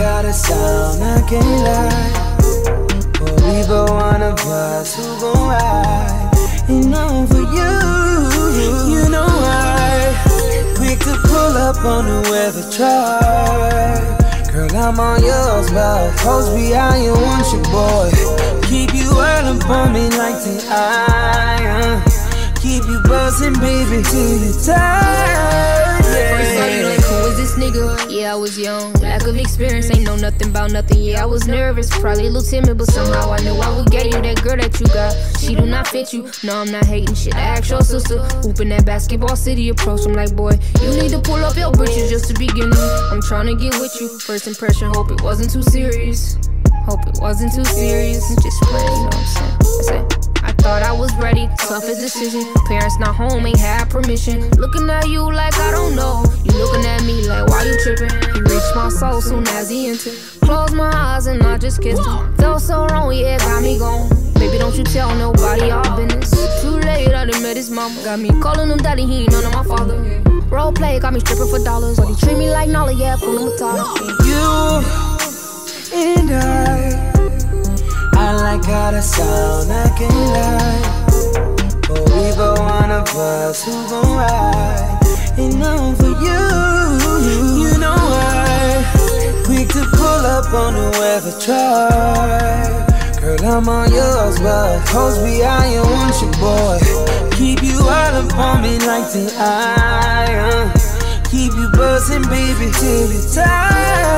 got a sound, I can't lie. But we go one of us who gon' ride. And on for you, you know why. Quick to pull up on whoever try. Girl, I'm on yours, but post behind you, want your boy. Keep you all up on me like the iron. Keep you buzzing, baby, till you tired. I was young. Lack of experience, ain't know nothing about nothing. Yeah, I was nervous, probably a little timid, but somehow I knew I would get you. That girl that you got, she do not fit you. No, I'm not hating shit. I asked your sister, hooping that basketball city approach. I'm like, boy, you need to pull up your britches just to begin. I'm trying to get with you. First impression, hope it wasn't too serious. Hope it wasn't too serious. Just playing, you know what I'm saying? I say. Thought I was ready, toughest decision. Parents not home, ain't had permission. Looking at you like I don't know. You looking at me like why you tripping? He reached my soul soon as he entered. Closed my eyes and I just kissed him. Felt so wrong, yeah, got me gone. Baby, don't you tell nobody our business. Too late, I done met his mom. Got me calling him daddy, he ain't none of my father. Role play, got me stripping for dollars. But he treat me like Nala, yeah, pull him a You how the sound, I can't lie. But we go one of us who gon' ride. And on for you, you know why. Quick to pull up on whoever try. Girl, I'm on yours, but close behind you, want your boy. Keep you all up on me like the iron. Uh. Keep you buzzing, baby, till you're tired.